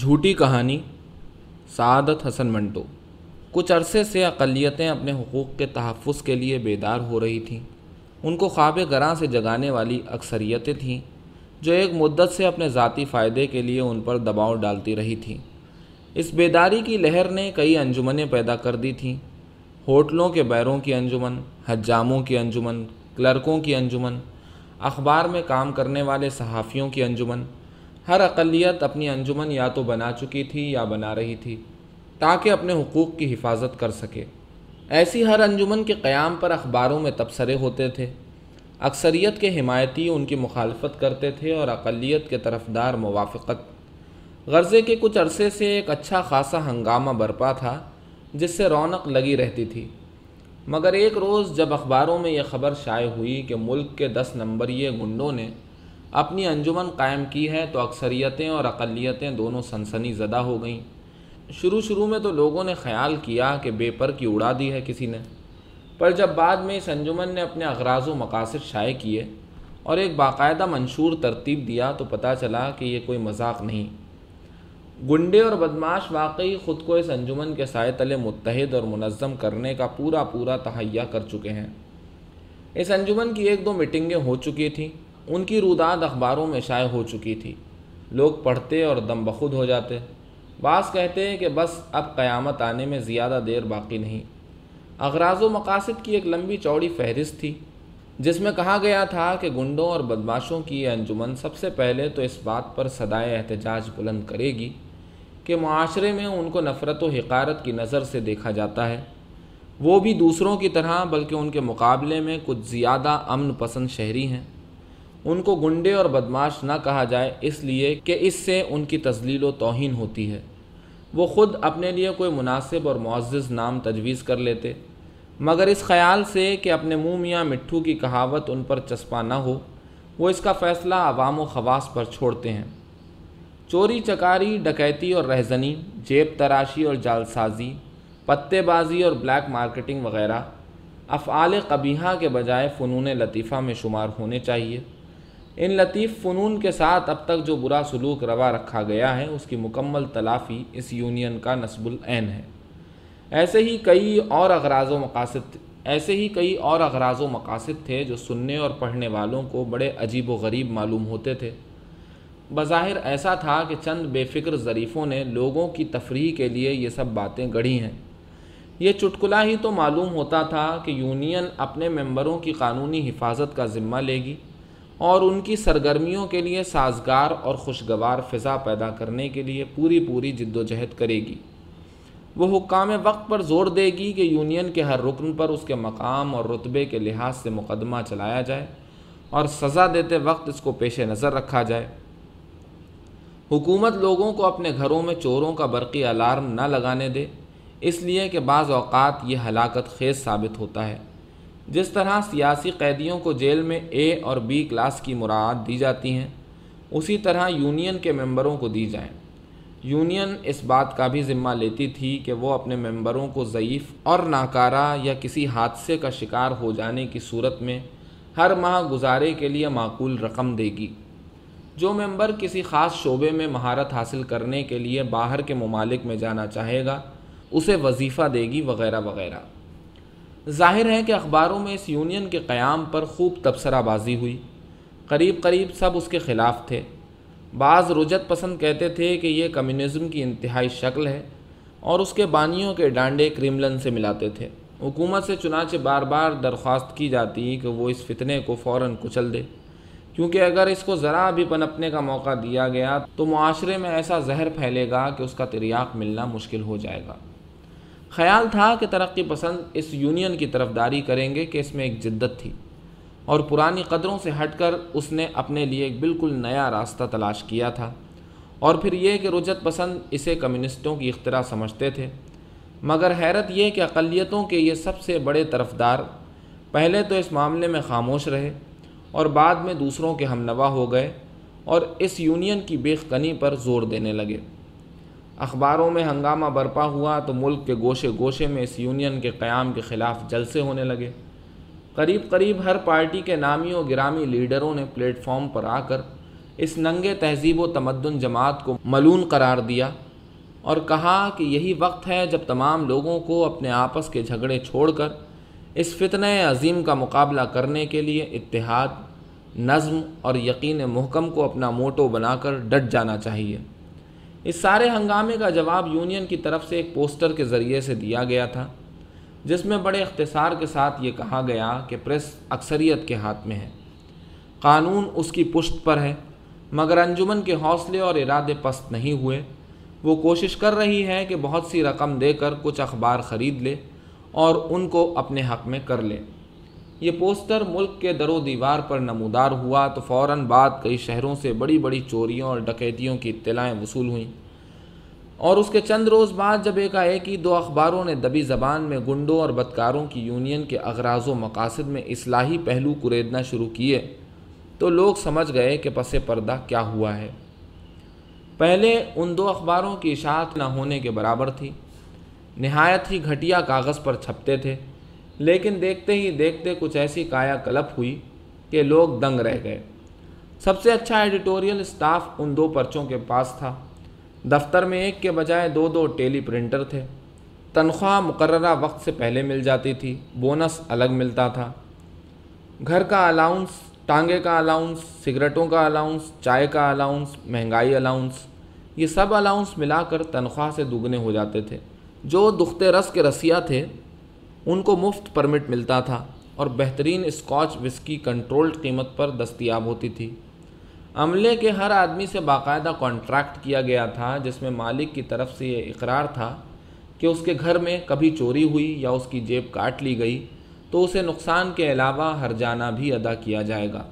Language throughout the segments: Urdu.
جھوٹی کہانی سعادت حسن منٹو۔ کچھ عرصے سے اقلیتیں اپنے حقوق کے تحفظ کے لیے بیدار ہو رہی تھیں۔ ان کو خواب گراں سے جگانے والی اکثریتیں تھیں، جو ایک مدت سے اپنے ذاتی فائدے کے لیے ان پر دباؤ ڈالتی رہی تھیں۔ اس بیداری کی لہر نے کئی انجمنیں پیدا کر دی تھیں۔ ہوٹلوں کے بیروں کی انجمن، حجاموں کی انجمن، کلرکوں کی انجمن، اخبار میں کام کرنے والے صحافیوں کی انجمن ہر اقلیت اپنی انجمن یا تو بنا چکی تھی یا بنا رہی تھی، تاکہ اپنے حقوق کی حفاظت کر سکے۔ ایسی ہر انجمن کے قیام پر اخباروں میں تبصرے ہوتے تھے۔ اکثریت کے حمایتی ان کی مخالفت کرتے تھے اور اقلیت کے طرفدار موافقت۔ غرضے کے کچھ عرصے سے ایک اچھا خاصا ہنگامہ برپا تھا، جس سے رونق لگی رہتی تھی۔ مگر ایک روز جب اخباروں میں یہ خبر شائع ہوئی کہ ملک کے دس نمبریے گنڈوں نے اپنی انجمن قائم کی ہے تو اکثریتیں اور اقلیتیں دونوں سنسنی زدہ ہو گئیں۔ شروع شروع میں تو لوگوں نے خیال کیا کہ بے پر کی اڑا دی ہے کسی نے۔ پر جب بعد میں اس انجمن نے اپنے اغراض و مقاصد شائع کیے اور ایک باقاعدہ منشور ترتیب دیا تو پتہ چلا کہ یہ کوئی مذاق نہیں۔ گنڈے اور بدماش واقعی خود کو اس انجمن کے سائے تلے متحد اور منظم کرنے کا پورا پورا تہیا کر چکے ہیں۔ اس انجمن کی ایک دو میٹنگیں ہو چکی تھیں۔ ان کی روداد اخباروں میں شائع ہو چکی تھی۔ لوگ پڑھتے اور دم بخود ہو جاتے۔ بعض کہتے ہیں کہ بس اب قیامت آنے میں زیادہ دیر باقی نہیں۔ اغراض و مقاصد کی ایک لمبی چوڑی فہرست تھی، جس میں کہا گیا تھا کہ گنڈوں اور بدماشوں کی یہ انجمن سب سے پہلے تو اس بات پر صدائے احتجاج بلند کرے گی کہ معاشرے میں ان کو نفرت و حقارت کی نظر سے دیکھا جاتا ہے۔ وہ بھی دوسروں کی طرح، بلکہ ان کے مقابلے میں کچھ زیادہ امن پسند شہری ہیں۔ ان کو گنڈے اور بدماش نہ کہا جائے، اس لیے کہ اس سے ان کی تزلیل و توہین ہوتی ہے۔ وہ خود اپنے لیے کوئی مناسب اور معزز نام تجویز کر لیتے، مگر اس خیال سے کہ اپنے منہ میاں مٹھو کی کہاوت ان پر چسپا نہ ہو، وہ اس کا فیصلہ عوام و خواص پر چھوڑتے ہیں۔ چوری چکاری، ڈکیتی اور رہزنی، جیب تراشی اور جالسازی پتے بازی اور بلیک مارکیٹنگ وغیرہ، افعال قبیحہ کے بجائے فنون لطیفہ میں شمار ہونے چاہیے۔ ان لطیف فنون کے ساتھ اب تک جو برا سلوک روا رکھا گیا ہے، اس کی مکمل تلافی اس یونین کا نصب العین ہے۔ ایسے ہی کئی اور اغراض و مقاصد، ایسے ہی کئی اور اغراض و مقاصد تھے جو سننے اور پڑھنے والوں کو بڑے عجیب و غریب معلوم ہوتے تھے۔ بظاہر ایسا تھا کہ چند بے فکر ظریفوں نے لوگوں کی تفریح کے لیے یہ سب باتیں گڑھی ہیں۔ یہ چٹکلا ہی تو معلوم ہوتا تھا کہ یونین اپنے ممبروں کی قانونی حفاظت کا ذمہ لے گی۔ اور ان کی سرگرمیوں کے لیے سازگار اور خوشگوار فضا پیدا کرنے کے لیے پوری پوری جد و جہد کرے گی۔ وہ حکام وقت پر زور دے گی کہ یونین کے ہر رکن پر اس کے مقام اور رتبے کے لحاظ سے مقدمہ چلایا جائے اور سزا دیتے وقت اس کو پیش نظر رکھا جائے۔ حکومت لوگوں کو اپنے گھروں میں چوروں کا برقی الارم نہ لگانے دے، اس لیے کہ بعض اوقات یہ ہلاکت خیز ثابت ہوتا ہے۔ جس طرح سیاسی قیدیوں کو جیل میں اے اور بی کلاس کی مراعات دی جاتی ہیں، اسی طرح یونین کے ممبروں کو دی جائیں۔ یونین اس بات کا بھی ذمہ لیتی تھی کہ وہ اپنے ممبروں کو ضعیف اور ناکارہ یا کسی حادثے کا شکار ہو جانے کی صورت میں ہر ماہ گزارے کے لیے معقول رقم دے گی۔ جو ممبر کسی خاص شعبے میں مہارت حاصل کرنے کے لیے باہر کے ممالک میں جانا چاہے گا، اسے وظیفہ دے گی وغیرہ وغیرہ۔ ظاہر ہے کہ اخباروں میں اس یونین کے قیام پر خوب تبصرہ بازی ہوئی۔ قریب قریب سب اس کے خلاف تھے۔ بعض رجت پسند کہتے تھے کہ یہ کمیونزم کی انتہائی شکل ہے اور اس کے بانیوں کے ڈانڈے کریملن سے ملاتے تھے۔ حکومت سے چنانچہ بار بار درخواست کی جاتی کہ وہ اس فتنے کو فوراً کچل دے۔ کیونکہ اگر اس کو ذرا بھی پنپنے کا موقع دیا گیا تو معاشرے میں ایسا زہر پھیلے گا کہ اس کا تریاق ملنا مشکل ہو جائے گا۔ خیال تھا کہ ترقی پسند اس یونین کی طرف داری کریں گے کہ اس میں ایک جدت تھی اور پرانی قدروں سے ہٹ کر اس نے اپنے لیے ایک بالکل نیا راستہ تلاش کیا تھا اور پھر یہ کہ رجت پسند اسے کمیونسٹوں کی اختراع سمجھتے تھے۔ مگر حیرت یہ کہ اقلیتوں کے یہ سب سے بڑے طرفدار پہلے تو اس معاملے میں خاموش رہے اور بعد میں دوسروں کے ہم نوا ہو گئے اور اس یونین کی بیخ کنی پر زور دینے لگے۔ اخباروں میں ہنگامہ برپا ہوا تو ملک کے گوشے گوشے میں اس یونین کے قیام کے خلاف جلسے ہونے لگے۔ قریب قریب ہر پارٹی کے نامی و گرامی لیڈروں نے پلیٹ فارم پر آ کر اس ننگے تہذیب و تمدن جماعت کو ملون قرار دیا اور کہا کہ یہی وقت ہے جب تمام لوگوں کو اپنے آپس کے جھگڑے چھوڑ کر اس فتنہ عظیم کا مقابلہ کرنے کے لیے اتحاد، نظم اور یقین محکم کو اپنا موٹو بنا کر ڈٹ جانا چاہیے۔ اس سارے ہنگامے کا جواب یونین کی طرف سے ایک پوسٹر کے ذریعے سے دیا گیا تھا، جس میں بڑے اختصار کے ساتھ یہ کہا گیا کہ پریس اکثریت کے ہاتھ میں ہے۔ قانون اس کی پشت پر ہے، مگر انجمن کے حوصلے اور ارادے پست نہیں ہوئے۔ وہ کوشش کر رہی ہے کہ بہت سی رقم دے کر کچھ اخبار خرید لے اور ان کو اپنے حق میں کر لے۔ یہ پوسٹر ملک کے در و دیوار پر نمودار ہوا تو فوراً بعد کئی شہروں سے بڑی بڑی چوریوں اور ڈکیتیوں کی اطلاعیں وصول ہوئیں۔ اور اس کے چند روز بعد جب ایک ایک ہی دو اخباروں نے دبی زبان میں گنڈوں اور بدکاروں کی یونین کے اغراض و مقاصد میں اصلاحی پہلو کریدنا شروع کیے تو لوگ سمجھ گئے کہ پس پردہ کیا ہوا ہے۔ پہلے ان دو اخباروں کی اشاعت نہ ہونے کے برابر تھی، نہایت ہی گھٹیا کاغذ پر چھپتے تھے۔ لیکن دیکھتے ہی دیکھتے کچھ ایسی کایا کلپ ہوئی کہ لوگ دنگ رہ گئے۔ سب سے اچھا ایڈیٹوریل اسٹاف ان دو پرچوں کے پاس تھا۔ دفتر میں ایک کے بجائے دو دو ٹیلی پرنٹر تھے۔ تنخواہ مقررہ وقت سے پہلے مل جاتی تھی، بونس الگ ملتا تھا۔ گھر کا الاؤنس ٹانگے کا الاؤنس سگریٹوں کا الاؤنس چائے کا الاؤنس مہنگائی الاؤنس یہ سب الاؤنس ملا کر تنخواہ سے دگنے ہو جاتے تھے۔ جو دختے رس کے رسیہ تھے ان کو مفت پرمٹ ملتا تھا اور بہترین اسکاچ وسکی کنٹرولڈ قیمت پر دستیاب ہوتی تھی۔ عملے کے ہر آدمی سے باقاعدہ کانٹریکٹ کیا گیا تھا، جس میں مالک کی طرف سے یہ اقرار تھا کہ اس کے گھر میں کبھی چوری ہوئی یا اس کی جیب کاٹ لی گئی، تو اسے نقصان کے علاوہ ہر جانا بھی ادا کیا جائے گا۔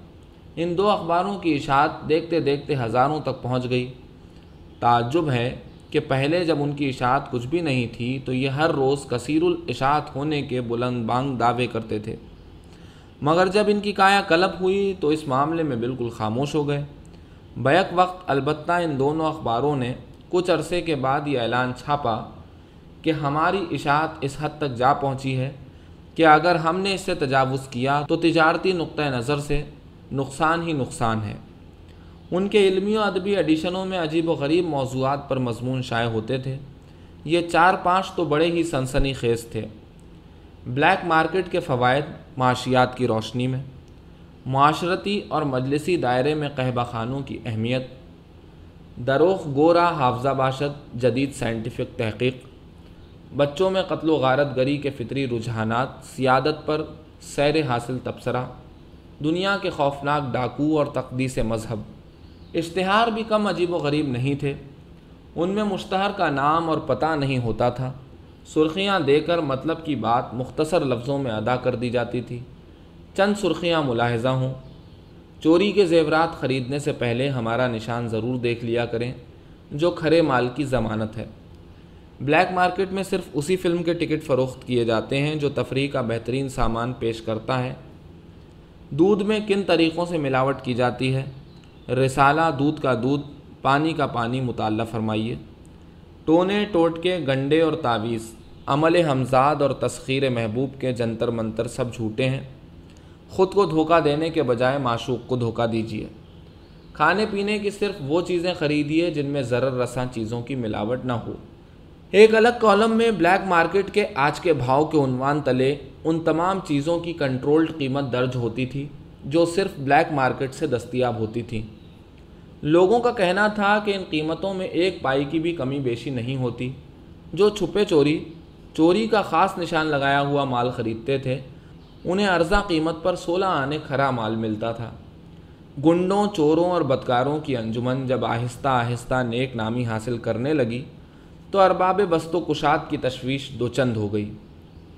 ان دو اخباروں کی اشاعت دیکھتے دیکھتے ہزاروں تک پہنچ گئی۔ تعجب ہے کہ پہلے جب ان کی اشاعت کچھ بھی نہیں تھی تو یہ ہر روز کثیر الاشاعت ہونے کے بلند بانگ دعوے کرتے تھے۔ مگر جب ان کی کایا کلپ ہوئی تو اس معاملے میں بالکل خاموش ہو گئے۔ بیک وقت البتہ ان دونوں اخباروں نے کچھ عرصے کے بعد یہ اعلان چھاپا کہ ہماری اشاعت اس حد تک جا پہنچی ہے کہ اگر ہم نے اس سے تجاوز کیا تو تجارتی نقطۂ نظر سے نقصان ہی نقصان ہے۔ ان کے علمی و ادبی ایڈیشنوں میں عجیب و غریب موضوعات پر مضمون شائع ہوتے تھے۔ یہ چار پانچ تو بڑے ہی سنسنی خیز تھے۔ بلیک مارکیٹ کے فوائد معاشیات کی روشنی میں، معاشرتی اور مجلسی دائرے میں قہبہ خانوں کی اہمیت دروخ گورا حافظہ باشد جدید سائنٹیفک تحقیق، بچوں میں قتل و غارت گری کے فطری رجحانات، سیادت پر سیر حاصل تبصرہ، دنیا کے خوفناک ڈاکو اور تقدیس مذہب۔ اشتہار بھی کم عجیب و غریب نہیں تھے۔ ان میں مشتہر کا نام اور پتہ نہیں ہوتا تھا۔ سرخیاں دے کر مطلب کی بات مختصر لفظوں میں ادا کر دی جاتی تھی۔ چند سرخیاں ملاحظہ ہوں۔ چوری کے زیورات خریدنے سے پہلے ہمارا نشان ضرور دیکھ لیا کریں۔ جو کھرے مال کی ضمانت ہے۔ بلیک مارکیٹ میں صرف اسی فلم کے ٹکٹ فروخت کیے جاتے ہیں جو تفریح کا بہترین سامان پیش کرتا ہے۔ دودھ میں کن طریقوں سے ملاوٹ کی جاتی ہے؟ رسالہ دودھ کا دودھ، پانی کا پانی مطالعہ فرمائیے۔ ٹونے ٹوٹکے، گنڈے اور تعویذ عمل حمزاد اور تسخیر محبوب کے جنتر منتر سب جھوٹے ہیں۔ خود کو دھوکہ دینے کے بجائے معشوق کو دھوکہ دیجیے۔ کھانے پینے کی صرف وہ چیزیں خریدیے جن میں ضرر رساں چیزوں کی ملاوٹ نہ ہو۔ ایک الگ کالم میں بلیک مارکیٹ کے آج کے بھاؤ کے عنوان تلے ان تمام چیزوں کی کنٹرولڈ قیمت درج ہوتی تھی جو صرف بلیک مارکیٹ سے دستیاب ہوتی تھیں۔ لوگوں کا کہنا تھا کہ ان قیمتوں میں ایک پائی کی بھی کمی بیشی نہیں ہوتی۔ جو چھپے چوری چوری کا خاص نشان لگایا ہوا مال خریدتے تھے، انہیں ارزا قیمت پر سولہ آنے کھرا مال ملتا تھا۔ گنڈوں، چوروں اور بدکاروں کی انجمن جب آہستہ آہستہ نیک نامی حاصل کرنے لگی، تو ارباب بست و کشاد کی تشویش دو چند ہو گئی۔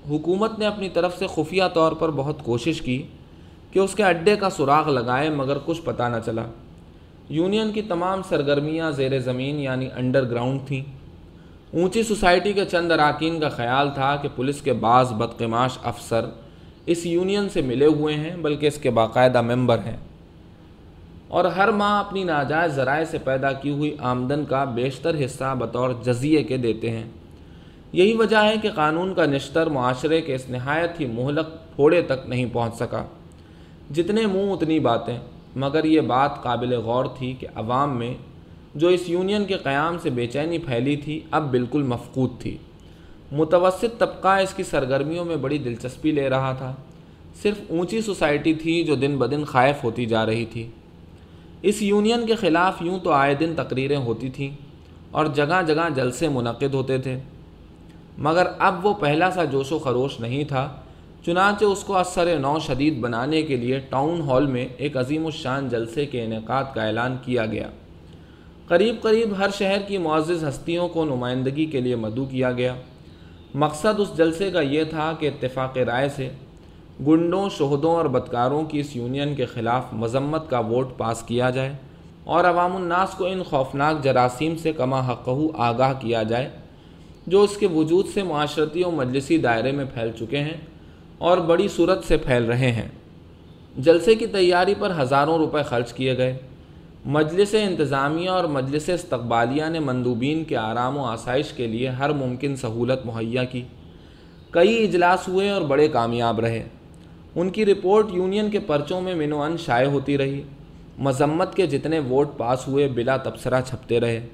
حکومت نے اپنی طرف سے خفیہ طور پر بہت کوشش کی کہ اس کے اڈے کا سراغ لگائے مگر کچھ پتہ نہ چلا۔ یونین کی تمام سرگرمیاں زیر زمین یعنی انڈر گراؤنڈ تھیں۔ اونچی سوسائٹی کے چند اراکین کا خیال تھا کہ پولیس کے بعض بدقماش افسر اس یونین سے ملے ہوئے ہیں، بلکہ اس کے باقاعدہ ممبر ہیں۔ اور ہر ماہ اپنی ناجائز ذرائع سے پیدا کی ہوئی آمدن کا بیشتر حصہ بطور جزیے کے دیتے ہیں۔ یہی وجہ ہے کہ قانون کا نشتر معاشرے کے اس نہایت ہی مہلک پھوڑے تک نہیں پہنچ سکا۔ جتنے منہ اتنی باتیں۔ مگر یہ بات قابل غور تھی کہ عوام میں جو اس یونین کے قیام سے بے چینی پھیلی تھی، اب بالکل مفقود تھی۔ متوسط طبقہ اس کی سرگرمیوں میں بڑی دلچسپی لے رہا تھا۔ صرف اونچی سوسائٹی تھی جو دن بدن خائف ہوتی جا رہی تھی۔ اس یونین کے خلاف یوں تو آئے دن تقریریں ہوتی تھیں اور جگہ جگہ جلسے منعقد ہوتے تھے۔ مگر اب وہ پہلا سا جوش و خروش نہیں تھا۔ چنانچہ اس کو اثر نو شدید بنانے کے لیے ٹاؤن ہال میں ایک عظیم الشان جلسے کے انعقاد کا اعلان کیا گیا۔ قریب قریب ہر شہر کی معزز ہستیوں کو نمائندگی کے لیے مدعو کیا گیا۔ مقصد اس جلسے کا یہ تھا کہ اتفاق رائے سے گنڈوں، شہدوں اور بدکاروں کی اس یونین کے خلاف مذمت کا ووٹ پاس کیا جائے اور عوام الناس کو ان خوفناک جراثیم سے کما حقہ آگاہ کیا جائے جو اس کے وجود سے معاشرتی و مجلسی دائرے میں پھیل چکے ہیں۔ اور بڑی صورت سے پھیل رہے ہیں۔ جلسے کی تیاری پر ہزاروں روپے خرچ کیے گئے۔ مجلس انتظامیہ اور مجلس استقبالیہ نے مندوبین کے آرام و آسائش کے لیے ہر ممکن سہولت مہیا کی۔ کئی اجلاس ہوئے اور بڑے کامیاب رہے۔ ان کی رپورٹ یونین کے پرچوں میں منوان شائع ہوتی رہی۔ مذمت کے جتنے ووٹ پاس ہوئے بلا تبصرہ چھپتے رہے۔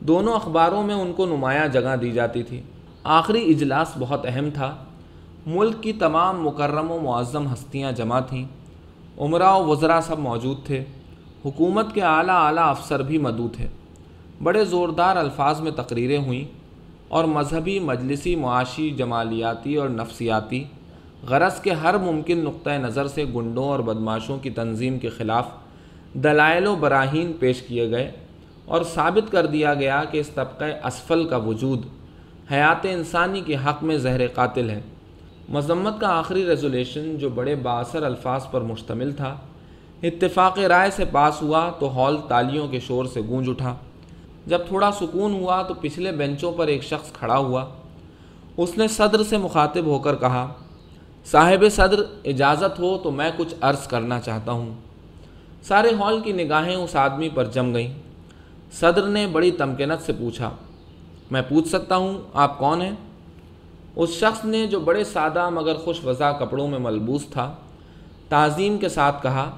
دونوں اخباروں میں ان کو نمایاں جگہ دی جاتی تھی۔ آخری اجلاس بہت اہم تھا۔ ملک کی تمام مکرم و معظم ہستیاں جمع تھیں۔ عمرہ و وزراء سب موجود تھے۔ حکومت کے اعلیٰ اعلیٰ افسر بھی مدعو تھے۔ بڑے زوردار الفاظ میں تقریریں ہوئیں اور مذہبی، مجلسی، معاشی، جمالیاتی اور نفسیاتی غرض کے ہر ممکن نقطۂ نظر سے گنڈوں اور بدماشوں کی تنظیم کے خلاف دلائل و براہین پیش کیے گئے اور ثابت کر دیا گیا کہ اس طبقہ اسفل کا وجود حیات انسانی کے حق میں زہر قاتل ہے۔ مذمت کا آخری ریزولیشن جو بڑے باثر الفاظ پر مشتمل تھا، اتفاق رائے سے پاس ہوا تو ہال تالیوں کے شور سے گونج اٹھا۔ جب تھوڑا سکون ہوا تو پچھلے بینچوں پر ایک شخص کھڑا ہوا۔ اس نے صدر سے مخاطب ہو کر کہا، صاحب صدر، اجازت ہو تو میں کچھ عرض کرنا چاہتا ہوں۔ سارے ہال کی نگاہیں اس آدمی پر جم گئیں۔ صدر نے بڑی تمکنت سے پوچھا، میں پوچھ سکتا ہوں، آپ کون ہیں؟ اس شخص نے جو بڑے سادہ مگر خوش وضع کپڑوں میں ملبوس تھا، تعظیم کے ساتھ کہا،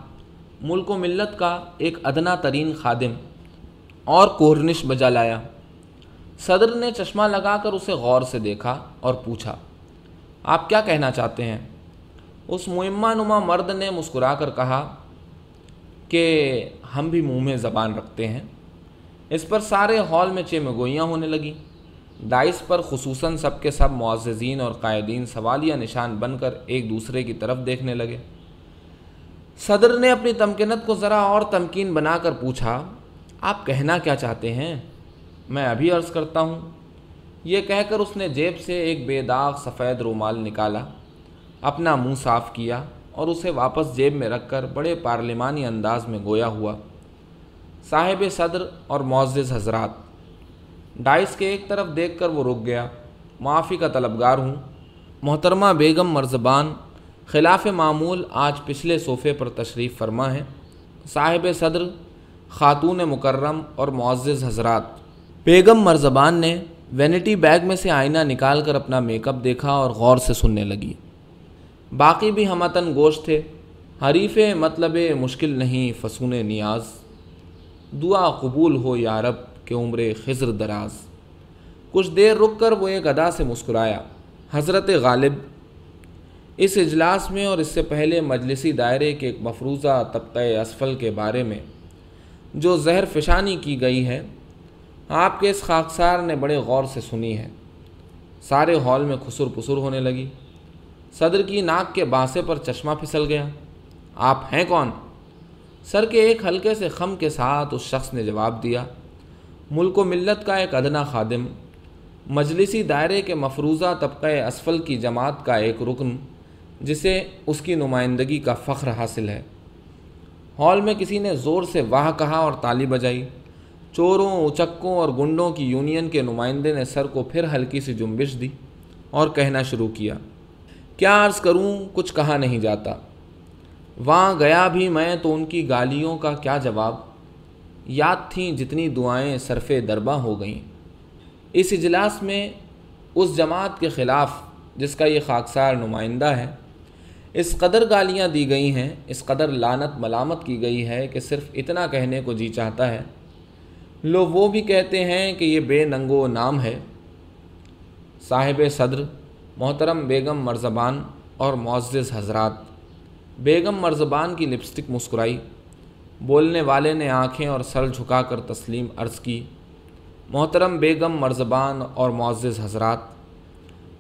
ملک و ملت کا ایک ادنا ترین خادم اور کورنش بجا لایا۔ صدر نے چشمہ لگا کر اسے غور سے دیکھا اور پوچھا، آپ کیا کہنا چاہتے ہیں؟ اس معمہ نما مرد نے مسکرا کر کہا کہ، ہم بھی منہ میں زبان رکھتے ہیں۔ اس پر سارے ہال میں چمگوئیاں ہونے لگیں۔ ڈائس پر خصوصاً سب کے سب معززین اور قائدین سوالیہ نشان بن کر ایک دوسرے کی طرف دیکھنے لگے۔ صدر نے اپنی تمکنت کو ذرا اور تمکین بنا کر پوچھا، آپ کہنا کیا چاہتے ہیں؟ میں ابھی عرض کرتا ہوں، یہ کہہ کر اس نے جیب سے ایک بے داغ سفید رومال نکالا، اپنا منہ صاف کیا اور اسے واپس جیب میں رکھ کر بڑے پارلیمانی انداز میں گویا ہوا۔ صاحب صدر اور معزز حضرات ڈائس کے ایک طرف دیکھ کر وہ رک گیا۔ معافی کا طلبگار ہوں۔ محترمہ بیگم مرزبان، خلاف معمول آج پچھلے صوفے پر تشریف فرما ہے۔ صاحب صدر، خاتون مکرم اور معزز حضرات۔ بیگم مرزبان نے وینٹی بیگ میں سے آئینہ نکال کر اپنا میک اپ دیکھا اور غور سے سننے لگی۔ باقی بھی ہمتن گوشت تھے۔ حریف مطلب مشکل نہیں، فسون نیاز۔ دعا قبول ہو یارب کہ عمر خضر دراز۔ کچھ دیر رک کر وہ ایک ادا سے مسکرایا۔ حضرت غالب۔ اس اجلاس میں اور اس سے پہلے مجلسی دائرے کے ایک مفروضہ طبقۂ اسفل کے بارے میں جو زہر فشانی کی گئی ہے، آپ کے اس خاکسار نے بڑے غور سے سنی ہے۔ سارے ہال میں خسر پسر ہونے لگی۔ صدر کی ناک کے بانسے پر چشمہ پھسل گیا۔ آپ ہیں کون؟ سر کے ایک ہلکے سے خم کے ساتھ اس شخص نے جواب دیا۔ ملک و ملت کا ایک ادنا خادم، مجلسی دائرے کے مفروضہ طبقۂ اسفل کی جماعت کا ایک رکن، جسے اس کی نمائندگی کا فخر حاصل ہے۔ ہال میں کسی نے زور سے واہ کہا اور تالی بجائی۔ چوروں، اچکوں اور گنڈوں کی یونین کے نمائندے نے سر کو پھر ہلکی سی جنبش دی اور کہنا شروع کیا۔ کیا عرض کروں، کچھ کہا نہیں جاتا۔ وہاں گیا بھی میں تو ان کی گالیوں کا کیا جواب؟ یاد تھیں جتنی دعائیں صرف درباں ہو گئیں۔ اس اجلاس میں اس جماعت کے خلاف جس کا یہ خاکسار نمائندہ ہے، اس قدر گالیاں دی گئی ہیں، اس قدر لانت ملامت کی گئی ہے کہ صرف اتنا کہنے کو جی چاہتا ہے۔ لو وہ بھی کہتے ہیں کہ یہ بے ننگو نام ہے۔ صاحب صدر، محترم بیگم مرزبان اور معزز حضرات، بیگم مرزبان کی لپسٹک مسکرائی۔ بولنے والے نے آنکھیں اور سر جھکا کر تسلیم عرض کی، محترم بیگم مرزبان اور معزز حضرات،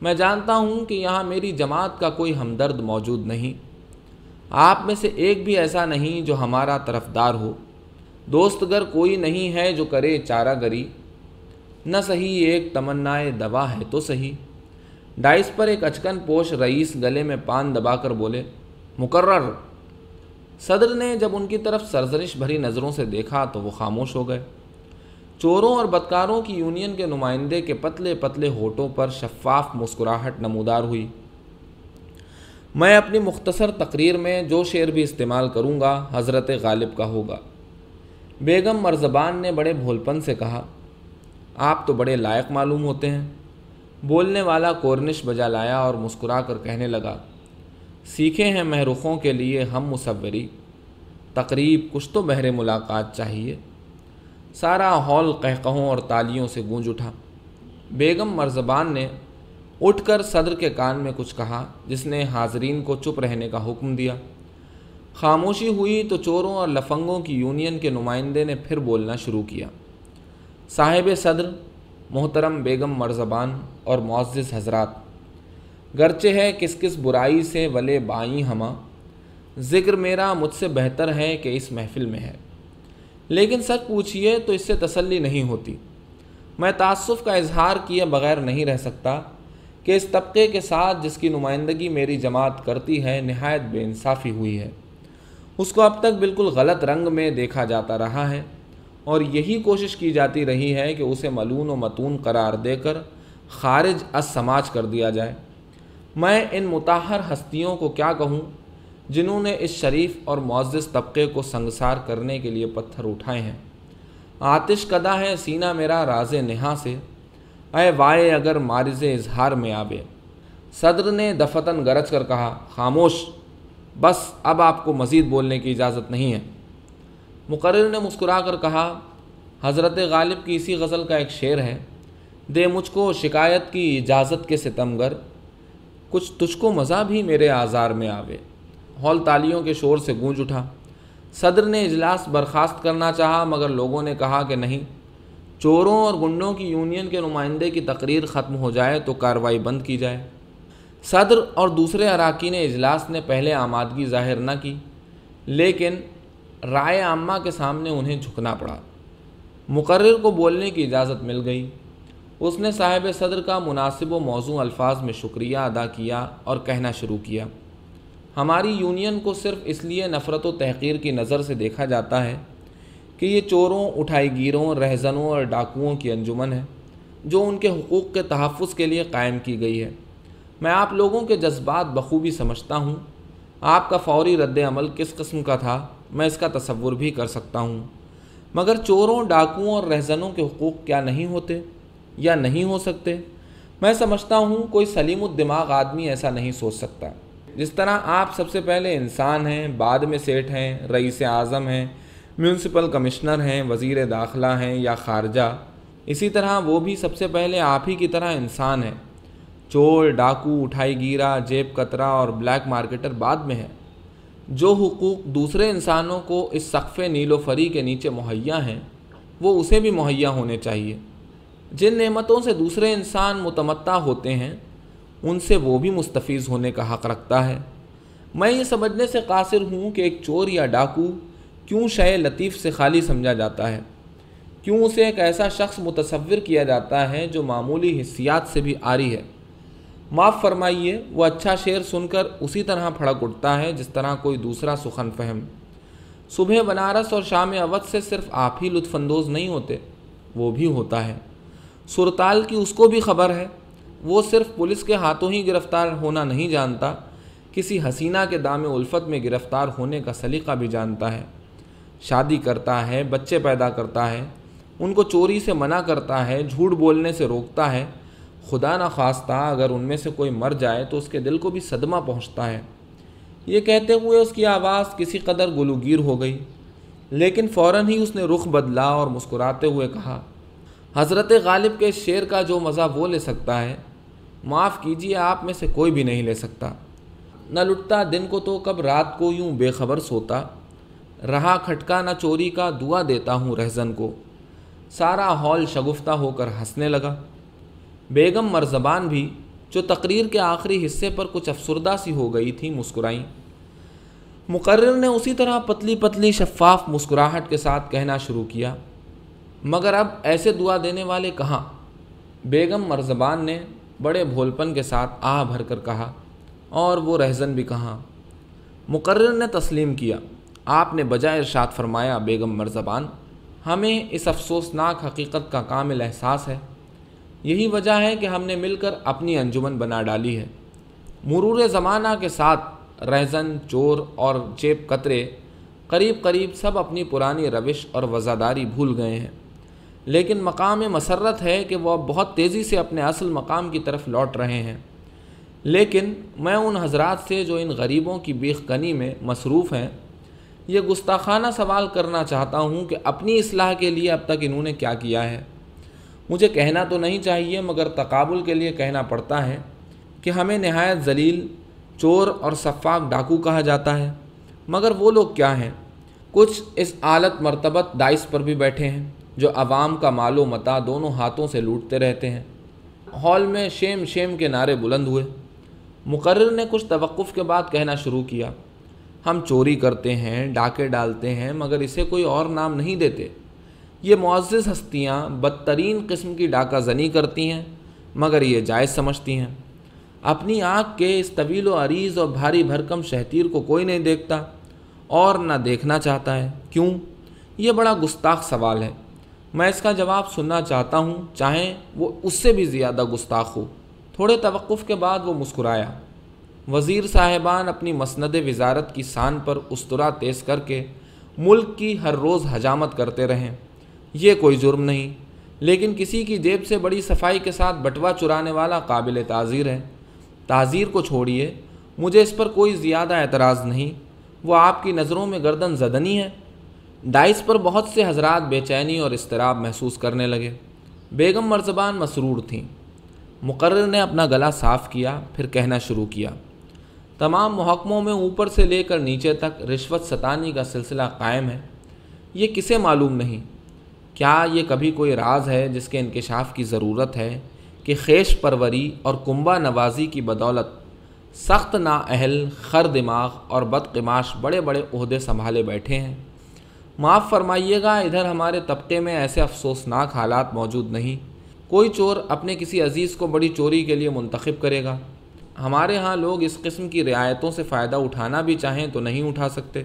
میں جانتا ہوں کہ یہاں میری جماعت کا کوئی ہمدرد موجود نہیں۔ آپ میں سے ایک بھی ایسا نہیں جو ہمارا طرفدار ہو۔ دوست گر کوئی نہیں ہے جو کرے چارہ گری۔ نہ صحیح ایک تمنائے دوا ہے تو صحیح۔ ڈائس پر ایک اچکن پوش رئیس گلے میں پان دبا کر بولے، مقرر صدر نے جب ان کی طرف سرزنش بھری نظروں سے دیکھا تو وہ خاموش ہو گئے۔ چوروں اور بدکاروں کی یونین کے نمائندے کے پتلے پتلے ہوٹوں پر شفاف مسکراہٹ نمودار ہوئی۔ میں اپنی مختصر تقریر میں جو شعر بھی استعمال کروں گا، حضرت غالب کا ہوگا۔ بیگم مرزبان نے بڑے بھولپن سے کہا، آپ تو بڑے لائق معلوم ہوتے ہیں۔ بولنے والا کورنش بجا لایا اور مسکرا کر کہنے لگا سیکھے ہیں محرخوں کے لیے ہم مصوری۔ تقریب، کچھ تو بہر ملاقات چاہیے۔ سارا ہال قہقہوں اور تالیوں سے گونج اٹھا۔ بیگم مرزبان نے اٹھ کر صدر کے کان میں کچھ کہا، جس نے حاضرین کو چپ رہنے کا حکم دیا۔ خاموشی ہوئی تو چوروں اور لفنگوں کی یونین کے نمائندے نے پھر بولنا شروع کیا۔ صاحب صدر، محترم بیگم مرزبان اور معزز حضرات گرچہ ہے کس کس برائی سے ولے بائیں ہمہ ذکر میرا مجھ سے بہتر ہے کہ اس محفل میں ہے۔ لیکن سچ پوچھئے تو اس سے تسلی نہیں ہوتی۔ میں تعصف کا اظہار کیے بغیر نہیں رہ سکتا کہ اس طبقے کے ساتھ جس کی نمائندگی میری جماعت کرتی ہے نہایت بے انصافی ہوئی ہے۔ اس کو اب تک بالکل غلط رنگ میں دیکھا جاتا رہا ہے اور یہی کوشش کی جاتی رہی ہے کہ اسے ملون و متون قرار دے کر خارج از سماج کر دیا جائے۔ میں ان متحر ہستیوں کو کیا کہوں جنہوں نے اس شریف اور معزز طبقے کو سنگسار کرنے کے لیے پتھر اٹھائے ہیں۔ آتش کدا ہے سینہ میرا راز نہا سے۔ اے وائے اگر مارز اظہار میں آبے صدر نے دفتن گرج کر کہا، خاموش، بس اب آپ کو مزید بولنے کی اجازت نہیں ہے۔ مقرر نے مسکرا کر کہا، حضرت غالب کی اسی غزل کا ایک شعر ہے، دے مجھ کو شکایت کی اجازت کے ستمگر۔ کچھ تجھ کو مزہ بھی میرے آزار میں آوے۔ ہال تالیوں کے شور سے گونج اٹھا۔ صدر نے اجلاس برخاست کرنا چاہا، مگر لوگوں نے کہا کہ نہیں۔ چوروں اور گنڈوں کی یونین کے نمائندے کی تقریر ختم ہو جائے تو کارروائی بند کی جائے۔ صدر اور دوسرے اراکین اجلاس نے پہلے آمادگی ظاہر نہ کی، لیکن رائے عامہ کے سامنے انہیں جھکنا پڑا۔ مقرر کو بولنے کی اجازت مل گئی۔ اس نے صاحب صدر کا مناسب و موضوع الفاظ میں شکریہ ادا کیا اور کہنا شروع کیا۔ ہماری یونین کو صرف اس لیے نفرت و تحقیر کی نظر سے دیکھا جاتا ہے کہ یہ چوروں، اٹھائی گیروں، رہزنوں اور ڈاکوؤں کی انجمن ہے جو ان کے حقوق کے تحفظ کے لیے قائم کی گئی ہے میں آپ لوگوں کے جذبات بخوبی سمجھتا ہوں۔ آپ کا فوری رد عمل کس قسم کا تھا، میں اس کا تصور بھی کر سکتا ہوں۔ مگر چوروں، ڈاکوؤں اور رہزنوں کے حقوق کیا نہیں ہوتے؟ یا نہیں ہو سکتے؟ میں سمجھتا ہوں کوئی سلیم الدماغ آدمی ایسا نہیں سوچ سکتا۔ جس طرح آپ سب سے پہلے انسان ہیں، بعد میں سیٹھ ہیں، رئیس اعظم ہیں، میونسپل کمشنر ہیں، وزیر داخلہ ہیں یا خارجہ، اسی طرح وہ بھی سب سے پہلے آپ ہی کی طرح انسان ہیں۔ چور، ڈاکو، اٹھائی گیرا، جیب کترا اور بلیک مارکیٹر بعد میں ہے جو حقوق دوسرے انسانوں کو اس سقف نیل و فری کے نیچے مہیا ہیں، وہ اسے بھی مہیا ہونے چاہیے۔ جن نعمتوں سے دوسرے انسان متمتع ہوتے ہیں، ان سے وہ بھی مستفیض ہونے کا حق رکھتا ہے۔ میں یہ سمجھنے سے قاصر ہوں کہ ایک چور یا ڈاکو کیوں شے لطیف سے خالی سمجھا جاتا ہے؟ کیوں اسے ایک ایسا شخص متصور کیا جاتا ہے جو معمولی حصیات سے بھی آری ہے؟ معاف فرمائیے، وہ اچھا شعر سن کر اسی طرح پھڑک اٹھتا ہے جس طرح کوئی دوسرا سخن فہم۔ صبح بنارس اور شام اودھ سے صرف آپ ہی لطف اندوز نہیں ہوتے، وہ بھی ہوتا ہے۔ سرتال کی اس کو بھی خبر ہے۔ وہ صرف پولیس کے ہاتھوں ہی گرفتار ہونا نہیں جانتا، کسی حسینہ کے دام الفت میں گرفتار ہونے کا سلیقہ بھی جانتا ہے۔ شادی کرتا ہے، بچے پیدا کرتا ہے، ان کو چوری سے منع کرتا ہے، جھوٹ بولنے سے روکتا ہے۔ خدا نہ خواستہ اگر ان میں سے کوئی مر جائے تو اس کے دل کو بھی صدمہ پہنچتا ہے۔ یہ کہتے ہوئے اس کی آواز کسی قدر گلوگیر ہو گئی، لیکن فوراً ہی اس نے رخ بدلا اور مسکراتے ہوئے کہا حضرت غالب کے شعر کا جو مزہ وہ لے سکتا ہے، معاف کیجیے آپ میں سے کوئی بھی نہیں لے سکتا۔ نہ لٹتا، دن کو تو کب رات کو یوں بے خبر سوتا۔ رہا کھٹکا، نہ چوری کا دعا دیتا ہوں رہزن کو۔ سارا ہال شگفتہ ہو کر ہنسنے لگا۔ بیگم مرزبان بھی، جو تقریر کے آخری حصے پر کچھ افسردہ سی ہو گئی تھی، مسکرائیں۔ مقرر نے اسی طرح پتلی پتلی شفاف مسکراہٹ کے ساتھ کہنا شروع کیا۔ مگر اب ایسے دعا دینے والے کہاں؟ بیگم مرزبان نے بڑے بھولپن کے ساتھ آہ بھر کر کہا، اور وہ رہزن بھی کہاں؟ مقرر نے تسلیم کیا۔ آپ نے بجائے ارشاد فرمایا، بیگم مرزبان، ہمیں اس افسوسناک حقیقت کا کامل احساس ہے۔ یہی وجہ ہے کہ ہم نے مل کر اپنی انجمن بنا ڈالی ہے۔ مرور زمانہ کے ساتھ رہزن، چور اور جیب قطرے قریب قریب سب اپنی پرانی روش اور وزاداری بھول گئے ہیں۔ لیکن مقام مسرت ہے کہ وہ اب بہت تیزی سے اپنے اصل مقام کی طرف لوٹ رہے ہیں۔ لیکن میں ان حضرات سے جو ان غریبوں کی بیخ کنی میں مصروف ہیں، یہ گستاخانہ سوال کرنا چاہتا ہوں کہ اپنی اصلاح کے لیے اب تک انہوں نے کیا کیا ہے۔ مجھے کہنا تو نہیں چاہیے، مگر تقابل کے لیے کہنا پڑتا ہے کہ ہمیں نہایت ذلیل، چور اور صفاق ڈاکو کہا جاتا ہے۔ مگر وہ لوگ کیا ہیں؟ کچھ اس عالت مرتبت دائس پر بھی بیٹھے ہیں۔ جو عوام کا مال و متا دونوں ہاتھوں سے لوٹتے رہتے ہیں۔ ہال میں شیم شیم کے نعرے بلند ہوئے۔ مقرر نے کچھ توقف کے بعد کہنا شروع کیا۔ ہم چوری کرتے ہیں، ڈاکے ڈالتے ہیں، مگر اسے کوئی اور نام نہیں دیتے۔ یہ معزز ہستیاں بدترین قسم کی ڈاکہ زنی کرتی ہیں، مگر یہ جائز سمجھتی ہیں۔ اپنی آنکھ کے اس طویل و عریض اور بھاری بھرکم شہتیر کو کوئی نہیں دیکھتا اور نہ دیکھنا چاہتا ہے۔ کیوں؟ یہ بڑا گستاخ سوال ہے۔ میں اس کا جواب سننا چاہتا ہوں چاہیں وہ اس سے بھی زیادہ گستاخ ہو۔ تھوڑے توقف کے بعد وہ مسکرایا۔ وزیر صاحبان اپنی مسند وزارت کی سان پر استرا تیز کر کے ملک کی ہر روز حجامت کرتے رہیں یہ کوئی جرم نہیں، لیکن کسی کی جیب سے بڑی صفائی کے ساتھ بٹوا چرانے والا قابل تعزیر ہے۔ تعزیر کو چھوڑیے، مجھے اس پر کوئی زیادہ اعتراض نہیں۔ وہ آپ کی نظروں میں گردن زدنی ہے۔ ڈائس پر بہت سے حضرات بے چینی اور اضطراب محسوس کرنے لگے۔ بیگم مرزبان مسرور تھیں۔ مقرر نے اپنا گلا صاف کیا، پھر کہنا شروع کیا۔ تمام محکموں میں اوپر سے لے کر نیچے تک رشوت ستانی کا سلسلہ قائم ہے۔ یہ کسے معلوم نہیں۔ کیا یہ کبھی کوئی راز ہے جس کے انکشاف کی ضرورت ہے کہ خیش پروری اور کنبہ نوازی کی بدولت سخت نااہل، خر دماغ اور بدقماش بڑے بڑے عہدے سنبھالے بیٹھے ہیں؟ معاف فرمائیے گا، ادھر ہمارے طبقے میں ایسے افسوسناک حالات موجود نہیں۔ کوئی چور اپنے کسی عزیز کو بڑی چوری کے لیے منتخب کرے گا۔ ہمارے ہاں لوگ اس قسم کی رعایتوں سے فائدہ اٹھانا بھی چاہیں تو نہیں اٹھا سکتے۔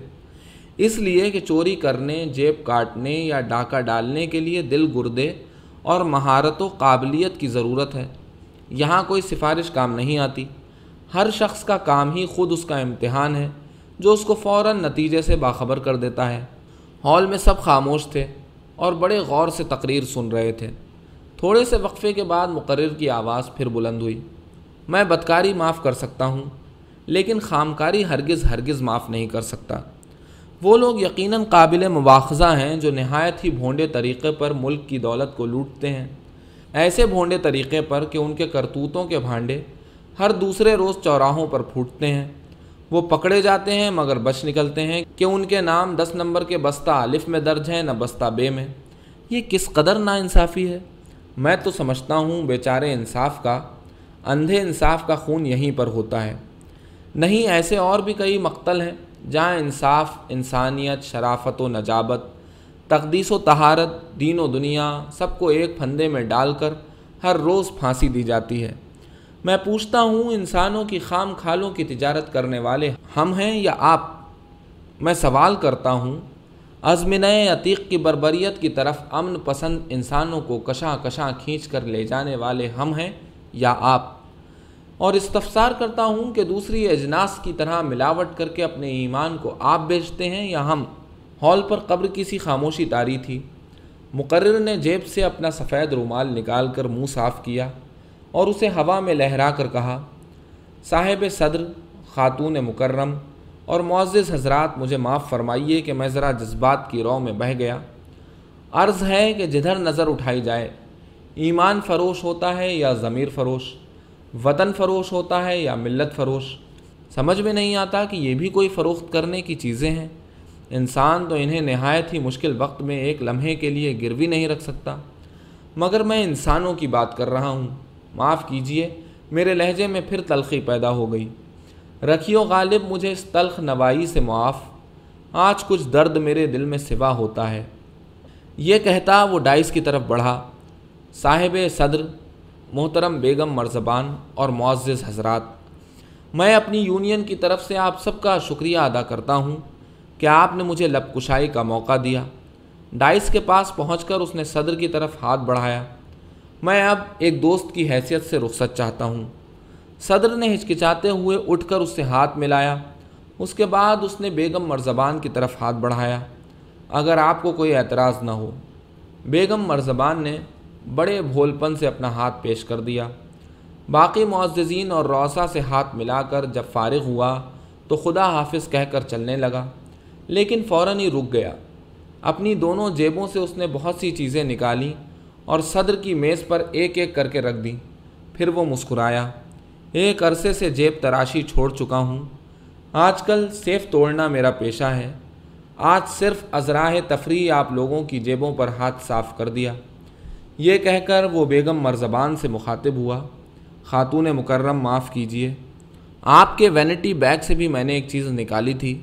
اس لیے کہ چوری کرنے، جیب کاٹنے یا ڈاکہ ڈالنے کے لیے دل گردے اور مہارت و قابلیت کی ضرورت ہے۔ یہاں کوئی سفارش کام نہیں آتی۔ ہر شخص کا کام ہی خود اس کا امتحان ہے، جو اس کو فوراً نتیجے سے باخبر کر دیتا ہے۔ ہال میں سب خاموش تھے اور بڑے غور سے تقریر سن رہے تھے۔ تھوڑے سے وقفے کے بعد مقرر کی آواز پھر بلند ہوئی۔ میں بدکاری معاف کر سکتا ہوں، لیکن خامکاری ہرگز ہرگز معاف نہیں کر سکتا۔ وہ لوگ یقیناً قابل مواخذہ ہیں جو نہایت ہی بھونڈے طریقے پر ملک کی دولت کو لوٹتے ہیں۔ ایسے بھونڈے طریقے پر کہ ان کے کرتوتوں کے بھانڈے ہر دوسرے روز چوراہوں پر پھوٹتے ہیں۔ وہ پکڑے جاتے ہیں مگر بچ نکلتے ہیں کہ ان کے نام دس نمبر کے بستہ الف میں درج ہیں، نہ بستہ بے میں۔ یہ کس قدر نا انصافی ہے؟ میں تو سمجھتا ہوں بیچارے انصاف کا، اندھے انصاف کا خون یہیں پر ہوتا ہے۔ نہیں ایسے اور بھی کئی مقتل ہیں جہاں انصاف، انسانیت، شرافت و نجابت، تقدیس و تہارت دین و دنیا سب کو ایک پھندے میں ڈال کر ہر روز پھانسی دی جاتی ہے۔ میں پوچھتا ہوں انسانوں کی خام کھالوں کی تجارت کرنے والے ہم ہیں یا آپ؟ میں سوال کرتا ہوں عزمن عتیق کی بربریت کی طرف امن پسند انسانوں کو کشاں کشاں کھینچ کر لے جانے والے ہم ہیں یا آپ؟ اور استفسار کرتا ہوں کہ دوسری اجناس کی طرح ملاوٹ کر کے اپنے ایمان کو آپ بیچتے ہیں یا ہم؟ ہال پر قبر کی سی خاموشی تاری تھی۔ مقرر نے جیب سے اپنا سفید رومال نکال کر منہ صاف کیا۔ اور اسے ہوا میں لہرا کر کہا، صاحب صدر، خاتون مکرم، اور معزز حضرات، مجھے معاف فرمائیے کہ میں ذرا جذبات کی رو میں بہہ گیا۔ عرض ہے کہ جدھر نظر اٹھائی جائے، ایمان فروش ہوتا ہے یا ضمیر فروش؟ وطن فروش ہوتا ہے یا ملت فروش؟ سمجھ میں نہیں آتا کہ یہ بھی کوئی فروخت کرنے کی چیزیں ہیں۔ انسان تو انہیں نہایت ہی مشکل وقت میں ایک لمحے کے لیے گروی نہیں رکھ سکتا۔ مگر میں انسانوں کی بات کر رہا ہوں۔ معاف کیجیے، میرے لہجے میں پھر تلخی پیدا ہو گئی۔ رکھیو غالب، مجھے اس تلخ نوائی سے معاف۔ آج کچھ درد میرے دل میں سوا ہوتا ہے۔ یہ کہتا وہ ڈائس کی طرف بڑھا۔ صاحب صدر، محترم بیگم مرزبان اور معزز حضرات، میں اپنی یونین کی طرف سے آپ سب کا شکریہ ادا کرتا ہوں۔ کہ آپ نے مجھے لب کشائی کا موقع دیا؟ ڈائس کے پاس پہنچ کر اس نے صدر کی طرف ہاتھ بڑھایا۔ میں اب ایک دوست کی حیثیت سے رخصت چاہتا ہوں۔ صدر نے ہچکچاتے ہوئے اٹھ کر اس سے ہاتھ ملایا۔ اس کے بعد اس نے بیگم مرزبان کی طرف ہاتھ بڑھایا۔ اگر آپ کو کوئی اعتراض نہ ہو۔ بیگم مرزبان نے بڑے بھولپن سے اپنا ہاتھ پیش کر دیا۔ باقی معززین اور روسا سے ہاتھ ملا کر جب فارغ ہوا تو خدا حافظ کہہ کر چلنے لگا۔ لیکن فوراً ہی رک گیا۔ اپنی دونوں جیبوں سے اس نے بہت سی چیزیں نکالیں اور صدر کی میز پر ایک ایک کر کے رکھ دیں۔ پھر وہ مسکرایا۔ ایک عرصے سے جیب تراشی چھوڑ چکا ہوں۔ آج کل سیف توڑنا میرا پیشہ ہے۔ آج صرف ازراہ تفریح آپ لوگوں کی جیبوں پر ہاتھ صاف کر دیا۔ یہ کہہ کر وہ بیگم مرزبان سے مخاطب ہوا۔ خاتون مکرم معاف کیجیے آپ کے وینٹی بیگ سے بھی میں نے ایک چیز نکالی تھی،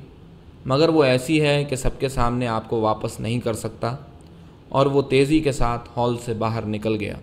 مگر وہ ایسی ہے کہ سب کے سامنے آپ کو واپس نہیں کر سکتا۔ اور وہ تیزی کے ساتھ ہال سے باہر نکل گیا۔